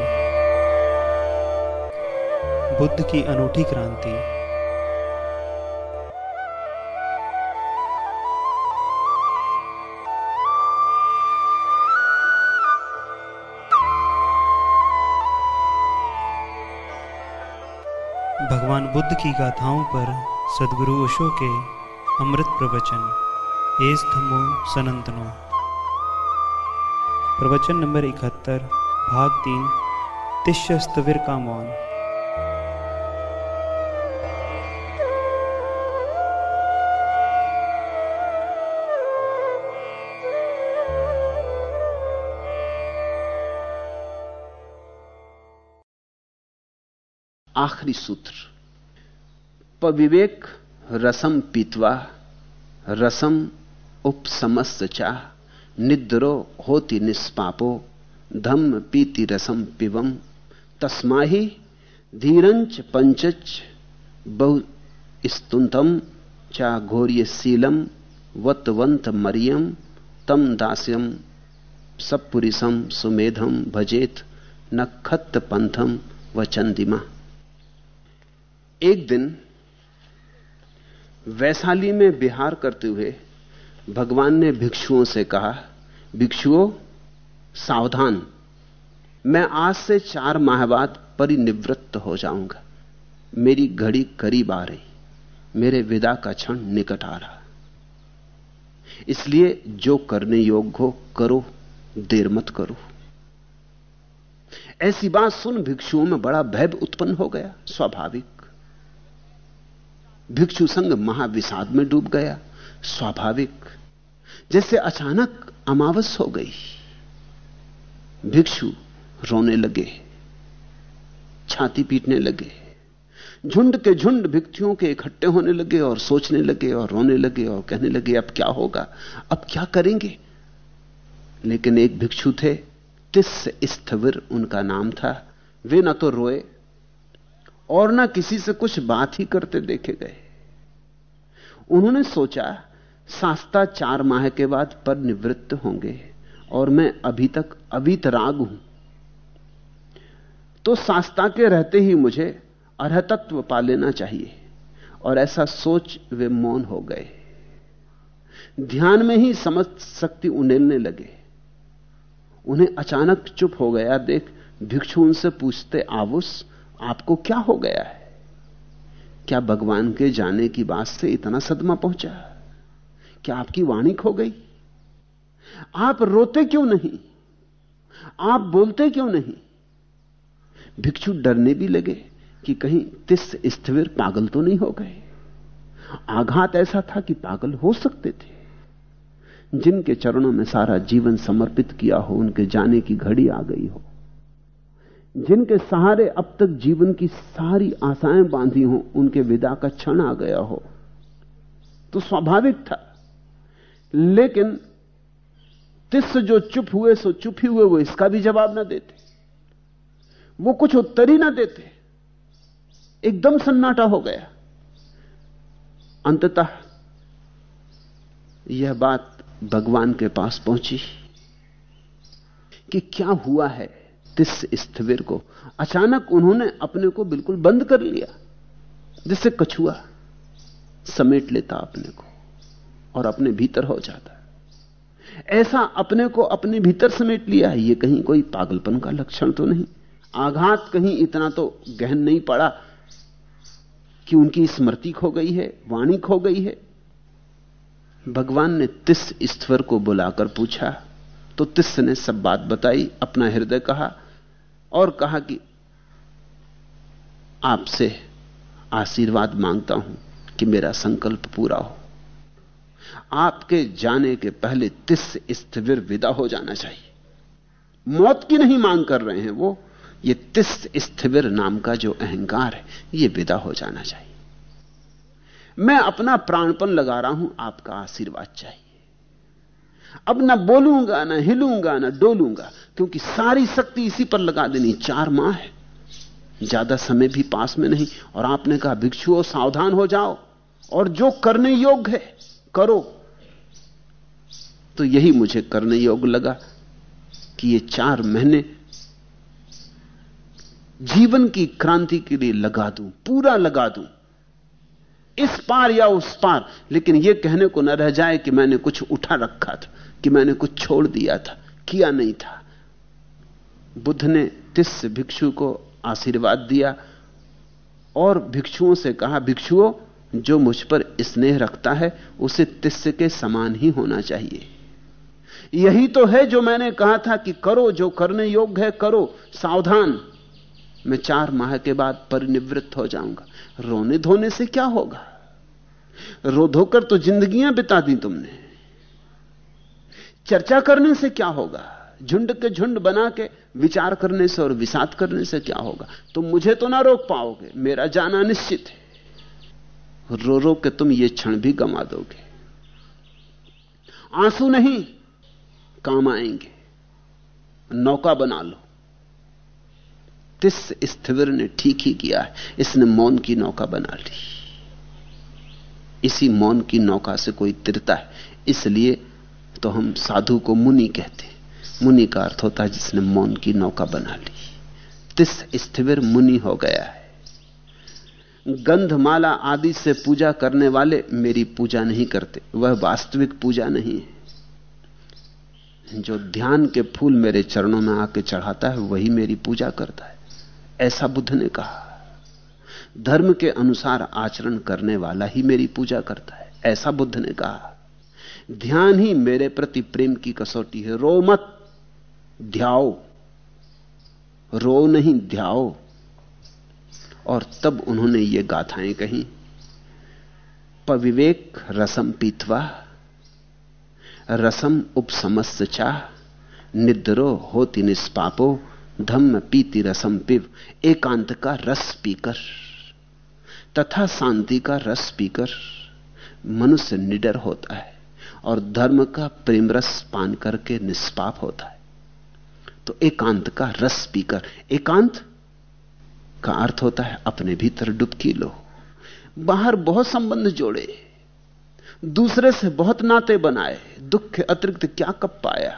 क्रांति। बुद्ध की अनूठी क्रांति। भगवान बुद्ध की गाथाओं पर सदगुरु ओशो के अमृत प्रवचन, एस धम्मो सनंतनो। प्रवचन नंबर इकहत्तर, भाग तीन। तिष्यस्तविर का मौन आखिरी सूत्र पविवेक रसम पीतवा रसम उपसमस्त चाह निद्रो होती निष्पापो धम्म पीति रसम पिवम तस्माही धीरंच पंचच बहु स्तुतम चा घोर्य शीलम वतवंत मरियम तम दास्यम सपुरिसम सुमेधम भजेत नखत पंथम व चंदिमा एक दिन वैशाली में बिहार करते हुए भगवान ने भिक्षुओं से कहा, भिक्षुओं, सावधान मैं आज से चार माह बाद परिनिवृत्त हो जाऊँगा। मेरी घड़ी करीब आ रही। मेरे विदा का क्षण निकट आ रहा। इसलिए जो करने योग्य हो, करो, देर मत करो। ऐसी बात सुन भिक्षुओं में बड़ा भय उत्पन्न हो गया, स्वाभाविक। भिक्षु संघ महाविषाद में डूब गया, स्वाभाविक। जैसे अचानक अमावस हो गई। भिक्षु रोने लगे, छाती पीटने लगे, झुंड के झुंड भिक्षुओं के इकट्ठे होने लगे और सोचने लगे और रोने लगे और कहने लगे, अब क्या होगा? अब क्या करेंगे? लेकिन एक भिक्षु थे, तिस स्थविर उनका नाम था। वे ना तो रोए और ना किसी से कुछ बात ही करते देखे गए। उन्होंने सोचा, सास्ता चार माह के बाद पर निवृत्त होंगे और मैं अभी तक अवितराग हूँ। तो शास्ता के रहते ही मुझे अर्तत्व पा लेना चाहिए। और ऐसा सोच वे मौन हो गए। ध्यान में ही समझ शक्ति उनेलने लगे। उन्हें अचानक चुप हो गया। देख भिक्षु उनसे पूछते आवुस आपको क्या हो गया है? क्या भगवान के जाने की बात से इतना सदमा पहुँचा? क्या आपकी वाणी खो गई? आप रोते क्यों नहीं? आप बोलते क्यों नहीं? भिक्षु डरने भी लगे कि कहीं तिस स्थिर पागल तो नहीं हो गए। आघात ऐसा था कि पागल हो सकते थे। जिनके चरणों में सारा जीवन समर्पित किया हो, उनके जाने की घड़ी आ गई हो। जिनके सहारे अब तक जीवन की सारी आशाएँ बांधी हो, उनके विदा का क्षण आ गया हो। तो स्वाभाविक था। लेकिन तिस जो चुप हुए, सो चुप ही हुए, वो इसका भी जवाब ना देते। वो कुछ उत्तर ही ना देते। एकदम सन्नाटा हो गया। अंततः यह बात भगवान के पास पहुँची कि क्या हुआ है तिस स्थिविर को। अचानक उन्होंने अपने को बिल्कुल बंद कर लिया, जिससे कछुआ समेट लेता अपने को और अपने भीतर हो जाता। ऐसा अपने को अपने भीतर समेट लिया यह कहीं कोई पागलपन का लक्षण तो नहीं। आघात कहीं इतना तो गहन नहीं पड़ा कि उनकी स्मृति खो गई है, वाणी खो गई है। भगवान ने तिस ईश्वर को बुलाकर पूछा तो तिस ने सब बात बताई, अपना हृदय कहा और कहा कि आपसे आशीर्वाद माँगता हूँ कि मेरा संकल्प पूरा हो। आपके जाने के पहले तिस स्थिविर विदा हो जाना चाहिए। मौत की नहीं मांग कर रहे हैं वो ये तिस स्थिविर नाम का जो अहंकार है, ये विदा हो जाना चाहिए। मैं अपना प्राणपन लगा रहा हूँ, आपका आशीर्वाद चाहिए। अब ना बोलूँगा, ना हिलूँगा, ना डोलूँगा, क्योंकि सारी शक्ति इसी पर लगा देनी। चार माह है। ज़्यादा समय भी पास में नहीं। और आपने कहा भिक्षुओं सावधान हो जाओ। और जो करने योग्य है, करो। तो यही मुझे करने योग्य लगा कि ये चार महीने जीवन की क्रांति के लिए लगा दूँ, पूरा लगा दूँ। इस पार या उस पार, लेकिन यह कहने को न रह जाए कि मैंने कुछ उठा रखा था, कि मैंने कुछ छोड़ दिया था, किया नहीं था। बुद्ध ने तिस भिक्षु को आशीर्वाद दिया, और भिक्षुओं से कहा, भिक्षुओं, जो मुझ पर स्नेह रखता है, उसे तिस्य के समान ही होना चाहिए। यही तो है जो मैंने कहा था कि करो जो करने योग्य है, करो, सावधान। मैं चार माह के बाद परिनिवृत्त हो जाऊँगा। रोने धोने से क्या होगा? रो धोकर तो जिंदगियाँ बिता दी तुमने। चर्चा करने से क्या होगा? झुंड के झुंड बना के विचार करने से और विषाद करने से क्या होगा? तुम मुझे तो ना रोक पाओगे, मेरा जाना निश्चित है। रो रो के तुम ये क्षण भी गंवा दोगे। आँसू नहीं, काम आएँगे। नौका बना लो। तिस स्थिविर ने ठीक ही किया है? इसने मौन की नौका बना ली। इसी मौन की नौका से कोई तिरता है। इसलिए तो हम साधु को मुनि कहते मुनि का अर्थ होता है जिसने मौन की नौका बना ली। तिस स्थिविर मुनि हो गया है। गंधमाला आदि से पूजा करने वाले मेरी पूजा नहीं करते। वह वास्तविक पूजा नहीं है। जो ध्यान के फूल मेरे चरणों में आके चढ़ाता है, वही मेरी पूजा करता है। ऐसा बुद्ध ने कहा, धर्म के अनुसार आचरण करने वाला ही मेरी पूजा करता है, ऐसा बुद्ध ने कहा। ध्यान ही मेरे प्रति प्रेम की कसौटी है, रो मत, ध्याओ, रो नहीं, ध्याओ। और तब उन्होंने ये गाथाएँ कही, पविवेक रसम पीतवा, रसम उपसमस्त चाह निद्रो होती निष्पापो धम्म पीति रसम पिव, एकांत का रस पीकर, तथा शांति का रस पीकर मनुष्य निडर होता है और धर्म का प्रेम रस पान करके निष्पाप होता है। तो एकांत का रस पीकर, एकांत का अर्थ होता है अपने भीतर डुबकी लो, बाहर बहुत संबंध जोड़े, दूसरे से बहुत नाते बनाए, दुख के अतिरिक्त क्या कब पाया,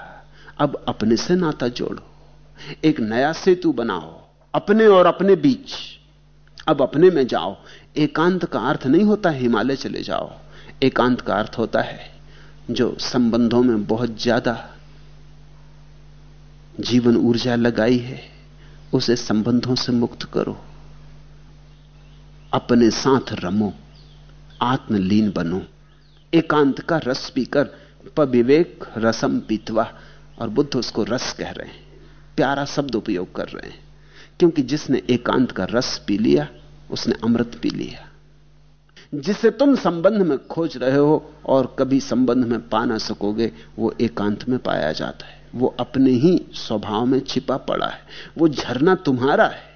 अब अपने से नाता जोड़ो। एक नया सेतु बनाओ, अपने और अपने बीच। अब अपने में जाओ। एकांत का अर्थ नहीं होता हिमालय चले जाओ। एकांत का अर्थ होता है जो संबंधों में बहुत ज़्यादा जीवन ऊर्जा लगाई है, उसे संबंधों से मुक्त करो। अपने साथ रमो, आत्मलीन बनो। एकांत का रस पीकर पविवेक रसम पीतवा, और बुद्ध उसको रस कह रहे हैं। प्यारा शब्द उपयोग कर रहे हैं। क्योंकि जिसने एकांत का रस पी लिया, उसने अमृत पी लिया। जिसे तुम संबंध में खोज रहे हो और कभी संबंध में पा ना सकोगे, वो एकांत में पाया जाता है। वो अपने ही स्वभाव में छिपा पड़ा है। वो झरना तुम्हारा है।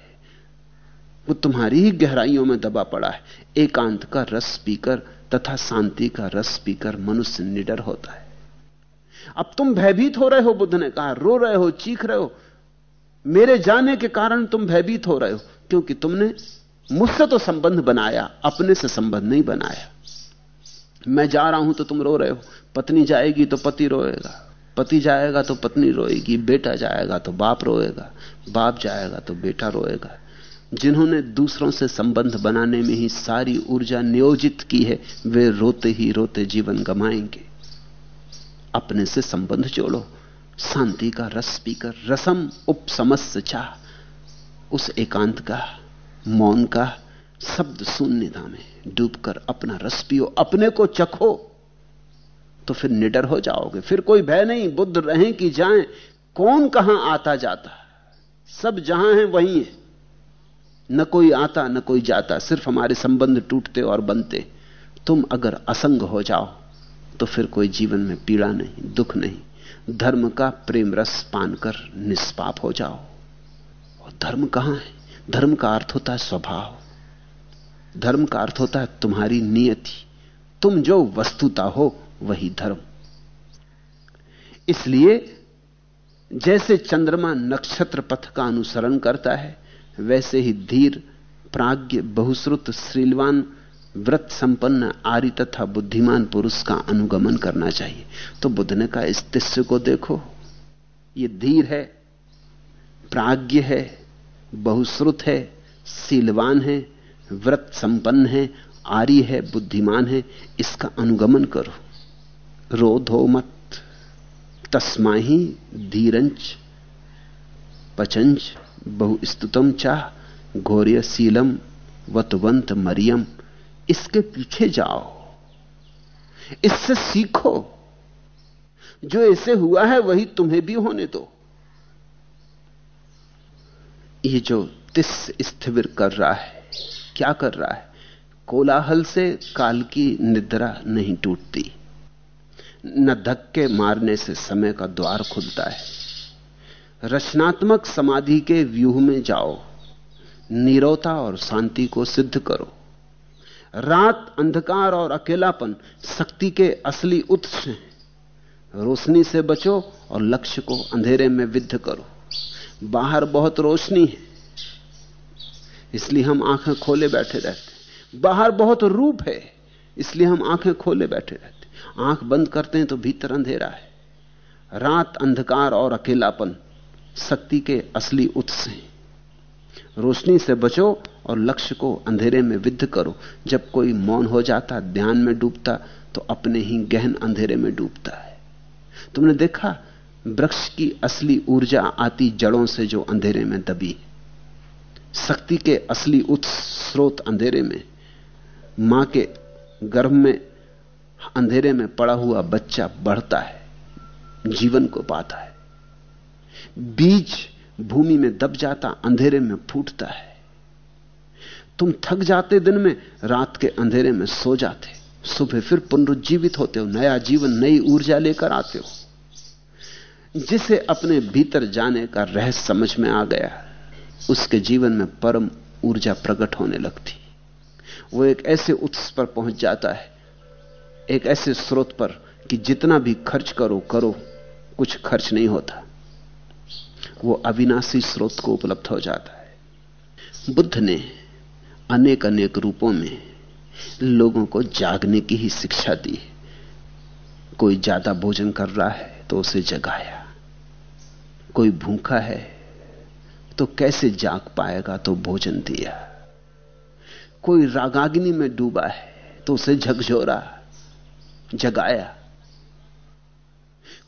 वो तुम्हारी ही गहराइयों में दबा पड़ा है। एकांत का रस पीकर तथा शांति का रस पीकर मनुष्य निडर होता है। अब तुम भयभीत हो रहे हो, बुद्ध ने कहा। रो रहे हो, चीख रहे हो। मेरे जाने के कारण तुम भयभीत हो रहे हो, क्योंकि तुमने मुझसे तो संबंध बनाया, अपने से संबंध नहीं बनाया। मैं जा रहा हूँ तो तुम रो रहे हो, पत्नी जाएगी तो पति रोएगा, पति जाएगा तो पत्नी रोएगी, बेटा जाएगा तो बाप रोएगा, बाप जाएगा तो बेटा रोएगा। जिन्होंने दूसरों से संबंध बनाने में ही सारी ऊर्जा नियोजित की है, वे रोते ही रोते जीवन गमाएँगे अपने से संबंध जोड़ो शांति का रस पीकर रसम उपसमस्य चाह उस एकांत का, मौन का शब्द शून्यता में डूबकर अपना रस पियो, अपने को चखो तो फिर निडर हो जाओगे। फिर कोई भय नहीं, बुद्ध रहें कि जाएँ। कौन कहाँ आता जाता? सब जहाँ है, वहीं है। न कोई आता, न कोई जाता। सिर्फ़ हमारे संबंध टूटते और बनते। तुम अगर असंग हो जाओ तो फिर कोई जीवन में पीड़ा नहीं, दुख नहीं। धर्म का प्रेम रस पान कर निष्पाप हो जाओ। और धर्म कहाँ है? धर्म का अर्थ होता है स्वभाव। धर्म का अर्थ होता है तुम्हारी नियति। तुम जो वस्तुता हो, वही धर्म। इसलिए जैसे चंद्रमा नक्षत्र पथ का अनुसरण करता है, वैसे ही धीर, प्राज्ञ, बहुश्रुत, श्रीलवान व्रत संपन्न, आर्य तथा बुद्धिमान पुरुष का अनुगमन करना चाहिए। तो बुद्ध ने कहा, इस तिस्य को देखो। ये धीर है, प्राज्ञ है, बहुश्रुत है सीलवान है, व्रत संपन्न है, आर्य है, बुद्धिमान है, इसका अनुगमन करो। रोधो मत, तस्माही धीरंच, पचंच, बहुस्तुतम चाह, घोर्य सीलम वतवंत मरियम। इसके पीछे जाओ। इससे सीखो। जो इसे हुआ है, वही तुम्हें भी होने दो। ये जो तिस स्थिविर कर रहा है, क्या कर रहा है? कोलाहल से काल की निद्रा नहीं टूटती। न धक्के मारने से समय का द्वार खुलता है। रचनात्मक समाधि के व्यूह में जाओ। नीरवता और शांति को सिद्ध करो। रात, अंधकार और अकेलापन शक्ति के असली उत्स हैं। रोशनी से बचो और लक्ष्य को अंधेरे में विद्ध करो। बाहर बहुत रोशनी है, इसलिए हम आँखें खोले बैठे रहते बाहर बहुत रूप है, इसलिए हम आँखें खोले बैठे रहते आँख बंद करते हैं तो भीतर अंधेरा है। रात, अंधकार और अकेलापन शक्ति के असली उत्स हैं। रोशनी से बचो और लक्ष्य को अंधेरे में विद्ध करो। जब कोई मौन हो जाता, ध्यान में डूबता तो अपने ही गहन अंधेरे में डूबता है। तुमने देखा, वृक्ष की असली ऊर्जा आती जड़ों से जो अंधेरे में दबी शक्ति के असली उत्स स्रोत अंधेरे में, माँ के गर्भ में, अंधेरे में पड़ा हुआ बच्चा बढ़ता है, जीवन को पाता है। बीज भूमि में दब जाता, अंधेरे में फूटता है। तुम थक जाते दिन में, रात के अंधेरे में सो जाते। सुबह फिर पुनरुज्जीवित होते हो, नया जीवन, नई ऊर्जा लेकर आते हो। जिसे अपने भीतर जाने का रहस्य समझ में आ गया, उसके जीवन में परम ऊर्जा प्रकट होने लगती। वो एक ऐसे उत्स पर पहुँच जाता है, एक ऐसे स्रोत पर कि जितना भी खर्च करो करो, कुछ खर्च नहीं होता। वो अविनाशी स्रोत को उपलब्ध हो जाता है। बुद्ध ने अनेक अनेक रूपों में लोगों को जागने की ही शिक्षा दी। कोई ज़्यादा भोजन कर रहा है तो उसे जगाया। कोई भूखा है तो कैसे जाग पाएगा तो भोजन दिया। कोई रागाग्नि में डूबा है तो उसे झकझोरा जगाया।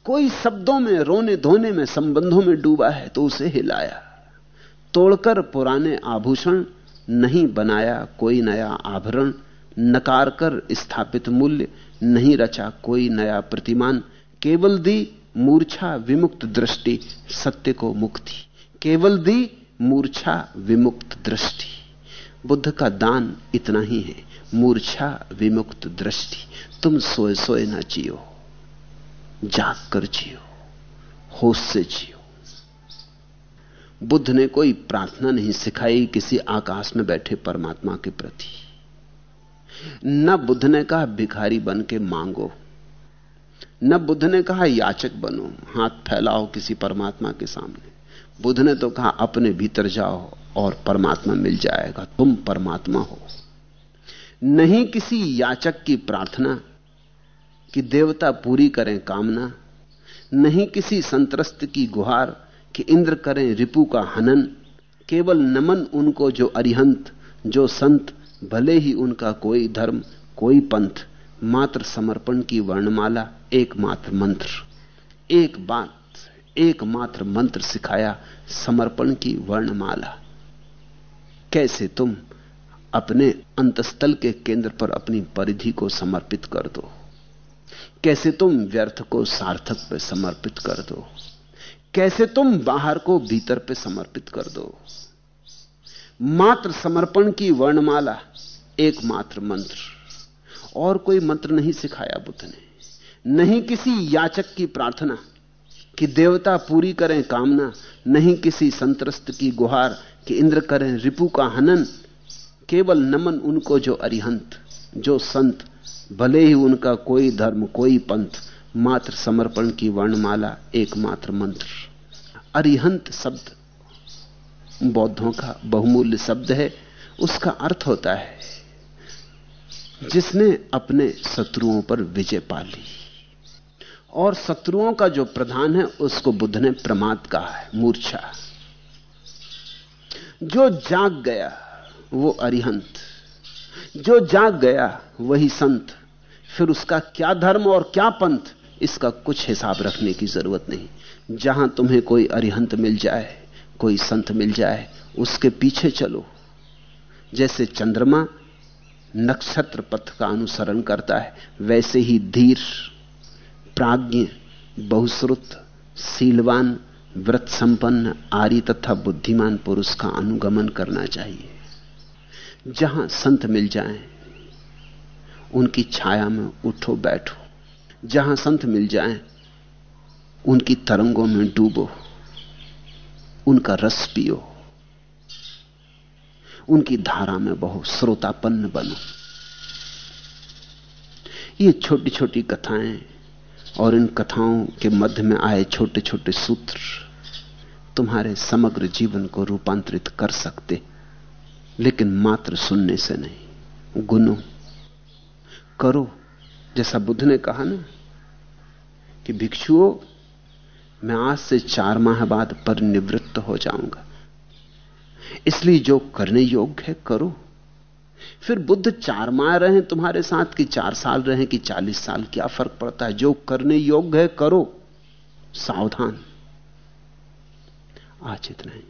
कोई शब्दों में रोने धोने में, संबंधों में डूबा है तो उसे हिलाया। तोड़कर पुराने आभूषण नहीं बनाया कोई नया आभरण नकार कर स्थापित मूल्य नहीं रचा कोई नया प्रतिमान। केवल दी मूर्छा विमुक्त दृष्टि, सत्य को मुक्ति। केवल दी मूर्छा विमुक्त दृष्टि। बुद्ध का दान इतना ही है, मूर्छा विमुक्त दृष्टि। तुम सोए सोए ना जियो। जाग कर जियो, होश से जियो। बुद्ध ने कोई प्रार्थना नहीं सिखाई किसी आकाश में बैठे परमात्मा के प्रति। न बुद्ध ने कहा, भिखारी बन के मांगो। न बुद्ध ने कहा, याचक बनो, हाथ फैलाओ किसी परमात्मा के सामने। बुद्ध ने तो कहा, अपने भीतर जाओ और परमात्मा मिल जाएगा, तुम परमात्मा हो। नहीं किसी याचक की प्रार्थना कि देवता पूरी करें कामना, नहीं किसी संतरस्त की गुहार कि इंद्र करें रिपु का हनन, केवल नमन उनको जो अरिहंत, जो संत, भले ही उनका कोई धर्म, कोई पंथ, मात्र समर्पण की वर्णमाला, एकमात्र मंत्र। एक बात, एकमात्र मंत्र सिखाया समर्पण की वर्णमाला। कैसे तुम अपने अंतस्थल के केंद्र पर अपनी परिधि को समर्पित कर दो? कैसे तुम व्यर्थ को सार्थक पे समर्पित कर दो? कैसे तुम बाहर को भीतर पे समर्पित कर दो? मात्र समर्पण की वर्णमाला, एकमात्र मंत्र। और कोई मंत्र नहीं सिखाया बुद्ध ने। नहीं किसी याचक की प्रार्थना कि देवता पूरी करें कामना, नहीं किसी संतरस्त की गुहार कि इंद्र करें रिपु का हनन। केवल नमन उनको जो अरिहंत, जो संत भले ही उनका कोई धर्म, कोई पंथ मात्र समर्पण की वर्णमाला एकमात्र मंत्र। अरिहंत शब्द बौद्धों का बहुमूल्य शब्द है, उसका अर्थ होता है, जिसने अपने शत्रुओं पर विजय पा ली। और शत्रुओं का जो प्रधान है, उसको बुद्ध ने प्रमाद कहा है, मूर्छा। जो जाग गया, वो अरिहंत। जो जाग गया, वही संत। फिर उसका क्या धर्म और क्या पंथ इसका कुछ हिसाब रखने की ज़रूरत नहीं। जहाँ तुम्हें कोई अरिहंत मिल जाए कोई संत मिल जाए उसके पीछे चलो। जैसे चंद्रमा नक्षत्र पथ का अनुसरण करता है वैसे ही धीर प्राज्ञ बहुश्रुत सीलवान व्रत संपन्न आर्य तथा बुद्धिमान पुरुष का अनुगमन करना चाहिए। जहाँ संत मिल जाएँ, उनकी छाया में उठो बैठो। जहाँ संत मिल जाएँ, उनकी तरंगों में डूबो। उनका रस पियो। उनकी धारा में बहु श्रोतापन्न बनो। ये छोटी छोटी कथाएँ और इन कथाओं के मध्य में आए छोटे छोटे सूत्र तुम्हारे समग्र जीवन को रूपांतरित कर सकते लेकिन मात्र सुनने से नहीं गुनो। करो। जैसा बुद्ध ने कहा ना कि भिक्षुओं, मैं आज से चार माह बाद पर निवृत्त हो जाऊँगा। इसलिए जो करने योग्य है करो। फिर बुद्ध चार माह रहे, तुम्हारे साथ कि चार साल रहे कि चालीस साल, क्या फ़र्क पड़ता है? जो करने योग्य है करो। सावधान। आज इतना ही।